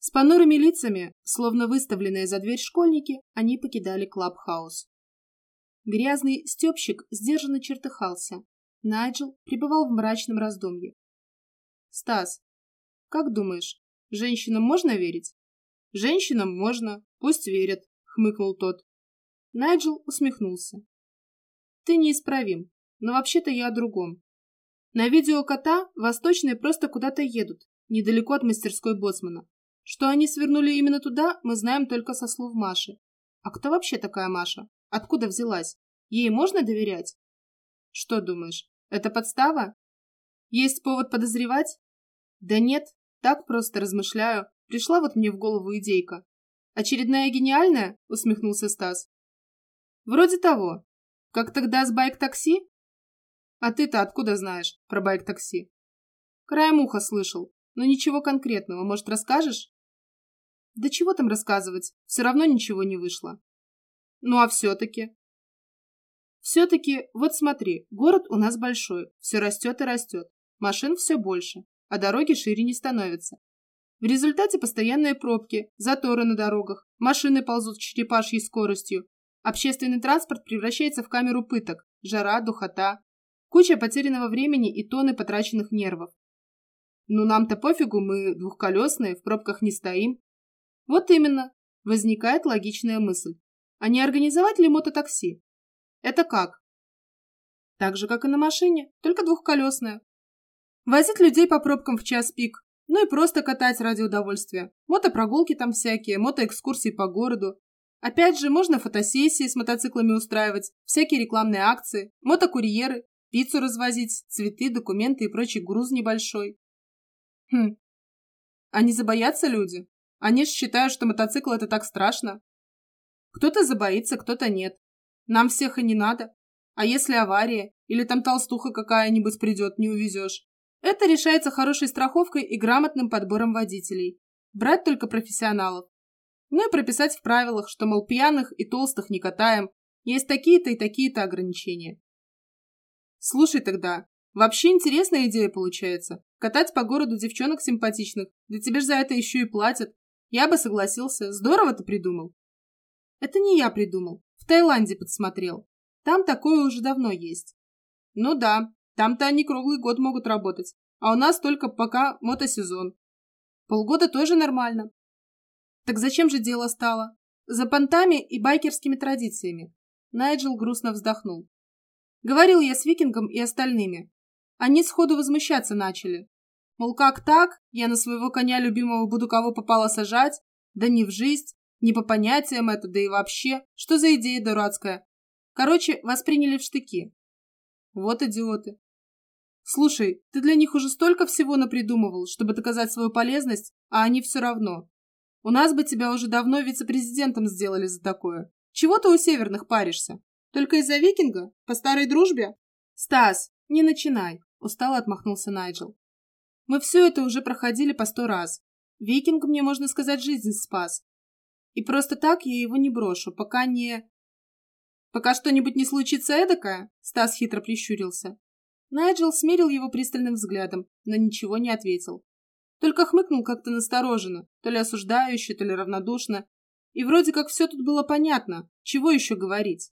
С понурыми лицами, словно выставленные за дверь школьники, они покидали клабхаус. Грязный стёбщик сдержанно чертыхался. Найджел пребывал в мрачном раздумье. «Стас, как думаешь, женщинам можно верить?» «Женщинам можно, пусть верят», — хмыкнул тот. Найджел усмехнулся. «Ты неисправим, но вообще-то я о другом. На видео кота восточные просто куда-то едут, недалеко от мастерской боцмана. Что они свернули именно туда, мы знаем только со слов Маши. А кто вообще такая Маша? Откуда взялась? Ей можно доверять? Что думаешь, это подстава? Есть повод подозревать? Да нет, так просто размышляю. Пришла вот мне в голову идейка. Очередная гениальная? Усмехнулся Стас. Вроде того. Как тогда с байк-такси? А ты-то откуда знаешь про байк-такси? Краем уха слышал, но ничего конкретного. Может, расскажешь? Да чего там рассказывать? Все равно ничего не вышло. Ну а все-таки? Все-таки, вот смотри, город у нас большой, все растет и растет, машин все больше, а дороги шире не становятся. В результате постоянные пробки, заторы на дорогах, машины ползут черепашьей скоростью, общественный транспорт превращается в камеру пыток, жара, духота, куча потерянного времени и тонны потраченных нервов. Ну нам-то пофигу, мы двухколесные, в пробках не стоим. Вот именно, возникает логичная мысль. А не организовать ли мототакси? Это как? Так же, как и на машине, только двухколесная. Возить людей по пробкам в час пик, ну и просто катать ради удовольствия. Мотопрогулки там всякие, мотоэкскурсии по городу. Опять же, можно фотосессии с мотоциклами устраивать, всякие рекламные акции, мотокурьеры, пиццу развозить, цветы, документы и прочий груз небольшой. Хм. А не забоятся люди? Они же считают, что мотоцикл это так страшно. Кто-то забоится, кто-то нет. Нам всех и не надо. А если авария? Или там толстуха какая-нибудь придет, не увезешь? Это решается хорошей страховкой и грамотным подбором водителей. Брать только профессионалов. Ну и прописать в правилах, что, мол, пьяных и толстых не катаем. Есть такие-то и такие-то ограничения. Слушай тогда, вообще интересная идея получается. Катать по городу девчонок симпатичных. Да тебе ж за это еще и платят. Я бы согласился. Здорово ты придумал. Это не я придумал. В Таиланде подсмотрел. Там такое уже давно есть. Ну да, там-то они круглый год могут работать. А у нас только пока мотосезон. Полгода тоже нормально. Так зачем же дело стало? За понтами и байкерскими традициями. Найджел грустно вздохнул. Говорил я с викингом и остальными. Они сходу возмущаться начали. Мол, как так? Я на своего коня любимого буду кого попало сажать? Да не в жизнь, не по понятиям это, да и вообще. Что за идея дурацкая? Короче, восприняли в штыки. Вот идиоты. Слушай, ты для них уже столько всего напридумывал, чтобы доказать свою полезность, а они все равно. У нас бы тебя уже давно вице-президентом сделали за такое. Чего ты у северных паришься? Только из-за викинга? По старой дружбе? Стас, не начинай, устало отмахнулся Найджел. Мы все это уже проходили по сто раз. Викинг мне, можно сказать, жизнь спас. И просто так я его не брошу, пока не... Пока что-нибудь не случится эдакое, Стас хитро прищурился. Найджел смерил его пристальным взглядом, но ничего не ответил. Только хмыкнул как-то настороженно, то ли осуждающе, то ли равнодушно. И вроде как все тут было понятно, чего еще говорить.